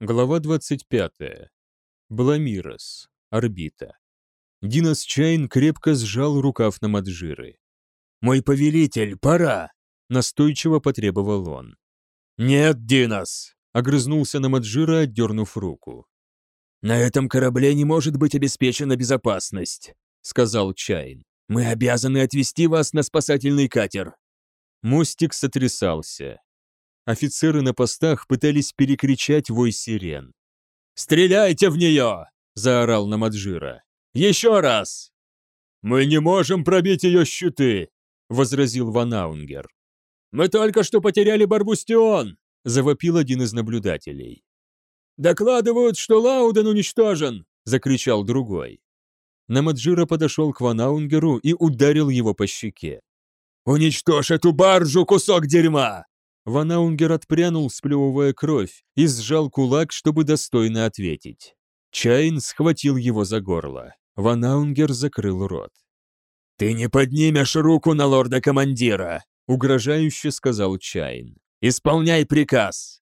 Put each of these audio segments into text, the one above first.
Глава 25. Бламирос. Орбита. Динос Чайн крепко сжал рукав на Маджиры. «Мой повелитель, пора!» – настойчиво потребовал он. «Нет, Динос!» – огрызнулся на Маджира, отдернув руку. «На этом корабле не может быть обеспечена безопасность», – сказал Чайн. «Мы обязаны отвезти вас на спасательный катер». Мостик сотрясался. Офицеры на постах пытались перекричать вой сирен. «Стреляйте в нее!» – заорал Намаджира. «Еще раз!» «Мы не можем пробить ее щиты!» – возразил Ванаунгер. «Мы только что потеряли Барбустион!» – завопил один из наблюдателей. «Докладывают, что Лауден уничтожен!» – закричал другой. Намаджира подошел к Ванаунгеру и ударил его по щеке. «Уничтожь эту баржу, кусок дерьма!» Ванаунгер отпрянул, сплевывая кровь, и сжал кулак, чтобы достойно ответить. Чайн схватил его за горло. Ванаунгер закрыл рот. «Ты не поднимешь руку на лорда-командира!» — угрожающе сказал Чайн. «Исполняй приказ!»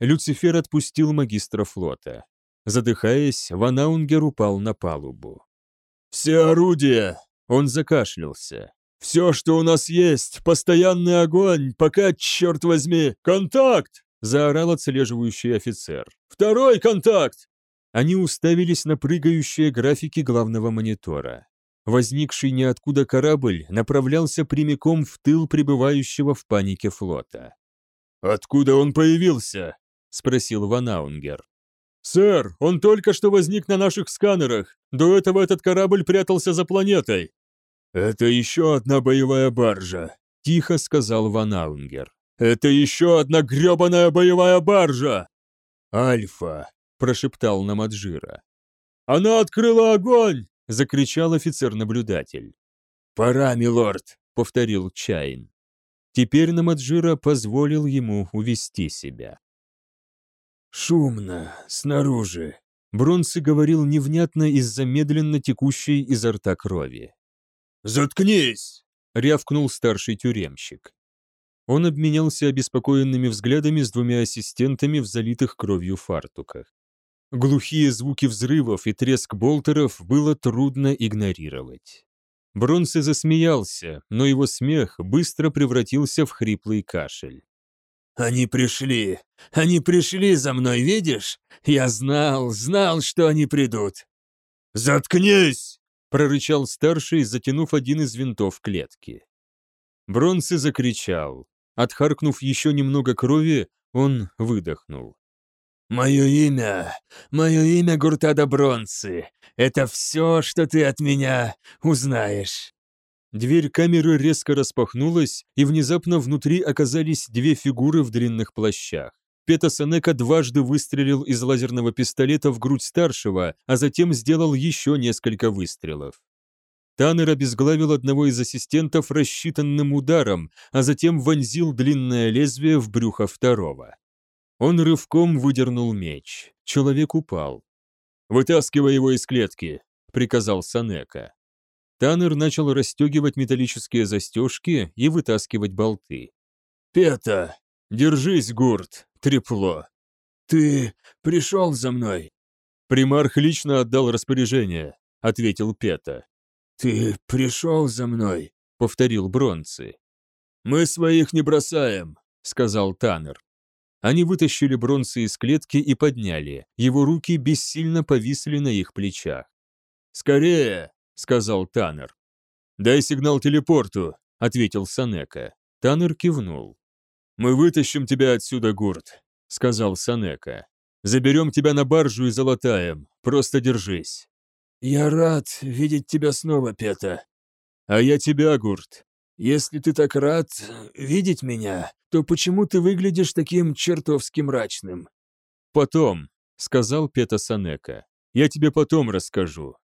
Люцифер отпустил магистра флота. Задыхаясь, Ванаунгер упал на палубу. «Все орудия!» — он закашлялся. «Все, что у нас есть, постоянный огонь, пока, черт возьми, контакт!» — заорал отслеживающий офицер. «Второй контакт!» Они уставились на прыгающие графики главного монитора. Возникший ниоткуда корабль направлялся прямиком в тыл пребывающего в панике флота. «Откуда он появился?» — спросил Ванаунгер. «Сэр, он только что возник на наших сканерах. До этого этот корабль прятался за планетой. «Это еще одна боевая баржа», — тихо сказал Ван Аунгер. «Это еще одна гребаная боевая баржа!» «Альфа», — прошептал Намаджира. «Она открыла огонь!» — закричал офицер-наблюдатель. «Пора, милорд», — повторил Чайн. Теперь Намаджира позволил ему увести себя. «Шумно, снаружи», — Бронси говорил невнятно из-за медленно текущей изо рта крови. «Заткнись!» — рявкнул старший тюремщик. Он обменялся обеспокоенными взглядами с двумя ассистентами в залитых кровью фартуках. Глухие звуки взрывов и треск болтеров было трудно игнорировать. Бронсе засмеялся, но его смех быстро превратился в хриплый кашель. «Они пришли! Они пришли за мной, видишь? Я знал, знал, что они придут!» «Заткнись!» Прорычал старший, затянув один из винтов клетки. Бронсы закричал. Отхаркнув еще немного крови, он выдохнул. «Мое имя, мое имя Гуртада Бронсы. Это все, что ты от меня узнаешь». Дверь камеры резко распахнулась, и внезапно внутри оказались две фигуры в длинных плащах. Пета Сенека дважды выстрелил из лазерного пистолета в грудь старшего, а затем сделал еще несколько выстрелов. Таннер обезглавил одного из ассистентов рассчитанным ударом, а затем вонзил длинное лезвие в брюхо второго. Он рывком выдернул меч. Человек упал. «Вытаскивай его из клетки», — приказал Санека. Таннер начал расстегивать металлические застежки и вытаскивать болты. «Пета, держись, Гурт!» Трепло. «Ты пришел за мной?» «Примарх лично отдал распоряжение», — ответил Пета. «Ты пришел за мной?» — повторил Бронцы. «Мы своих не бросаем», — сказал Таннер. Они вытащили Бронцы из клетки и подняли. Его руки бессильно повисли на их плечах. «Скорее!» — сказал Таннер. «Дай сигнал телепорту», — ответил Санека. Таннер кивнул. «Мы вытащим тебя отсюда, Гурт», — сказал Санека. «Заберем тебя на баржу и залатаем. Просто держись». «Я рад видеть тебя снова, Пета». «А я тебя, Гурт». «Если ты так рад видеть меня, то почему ты выглядишь таким чертовски мрачным?» «Потом», — сказал Пета Санека. «Я тебе потом расскажу».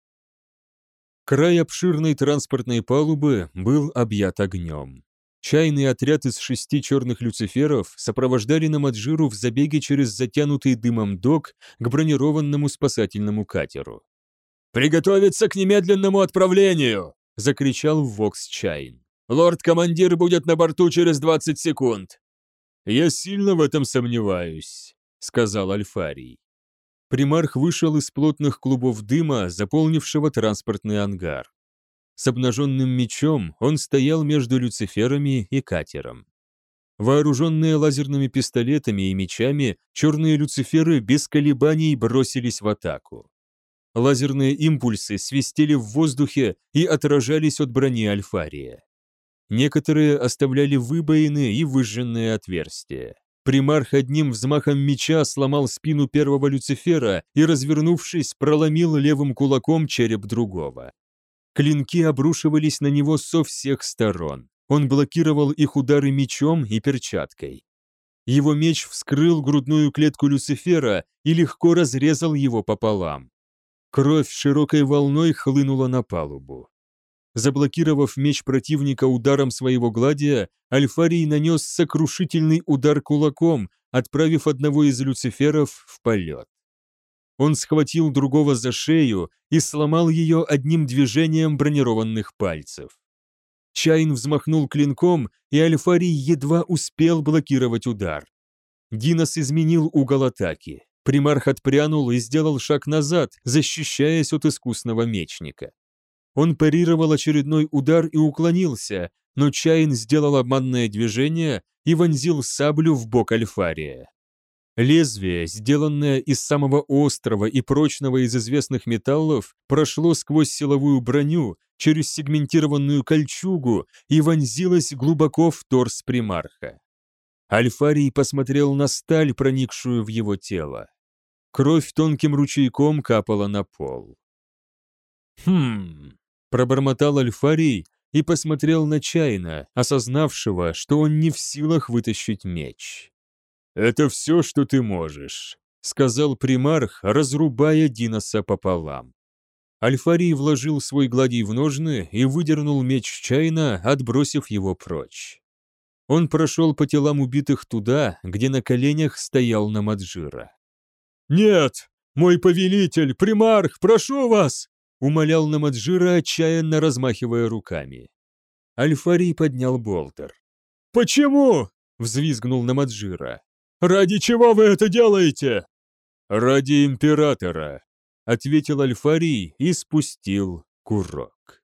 Край обширной транспортной палубы был объят огнем. Чайный отряд из шести черных люциферов сопровождали Намаджиру в забеге через затянутый дымом док к бронированному спасательному катеру. «Приготовиться к немедленному отправлению!» — закричал Вокс Чайн. «Лорд-командир будет на борту через 20 секунд!» «Я сильно в этом сомневаюсь», — сказал Альфарий. Примарх вышел из плотных клубов дыма, заполнившего транспортный ангар. С обнаженным мечом он стоял между Люциферами и катером. Вооруженные лазерными пистолетами и мечами, черные Люциферы без колебаний бросились в атаку. Лазерные импульсы свистели в воздухе и отражались от брони Альфария. Некоторые оставляли выбоины и выжженные отверстия. Примарх одним взмахом меча сломал спину первого Люцифера и, развернувшись, проломил левым кулаком череп другого. Клинки обрушивались на него со всех сторон. Он блокировал их удары мечом и перчаткой. Его меч вскрыл грудную клетку Люцифера и легко разрезал его пополам. Кровь широкой волной хлынула на палубу. Заблокировав меч противника ударом своего гладия, Альфарий нанес сокрушительный удар кулаком, отправив одного из люциферов в полет. Он схватил другого за шею и сломал ее одним движением бронированных пальцев. Чайн взмахнул клинком, и Альфарий едва успел блокировать удар. Динос изменил угол атаки. Примарх отпрянул и сделал шаг назад, защищаясь от искусного мечника. Он парировал очередной удар и уклонился, но Чайн сделал обманное движение и вонзил саблю в бок Альфария. Лезвие, сделанное из самого острого и прочного из известных металлов, прошло сквозь силовую броню, через сегментированную кольчугу и вонзилось глубоко в торс примарха. Альфарий посмотрел на сталь, проникшую в его тело. Кровь тонким ручейком капала на пол. «Хм...» Пробормотал Альфарий и посмотрел на Чайна, осознавшего, что он не в силах вытащить меч. «Это все, что ты можешь», — сказал примарх, разрубая Диноса пополам. Альфарий вложил свой гладий в ножны и выдернул меч Чайна, отбросив его прочь. Он прошел по телам убитых туда, где на коленях стоял Намаджира. «Нет! Мой повелитель, примарх, прошу вас!» умолял Намаджира, отчаянно размахивая руками. Альфарий поднял болтер. «Почему?» — взвизгнул Намаджира. «Ради чего вы это делаете?» «Ради императора», — ответил Альфарий и спустил курок.